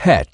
pet.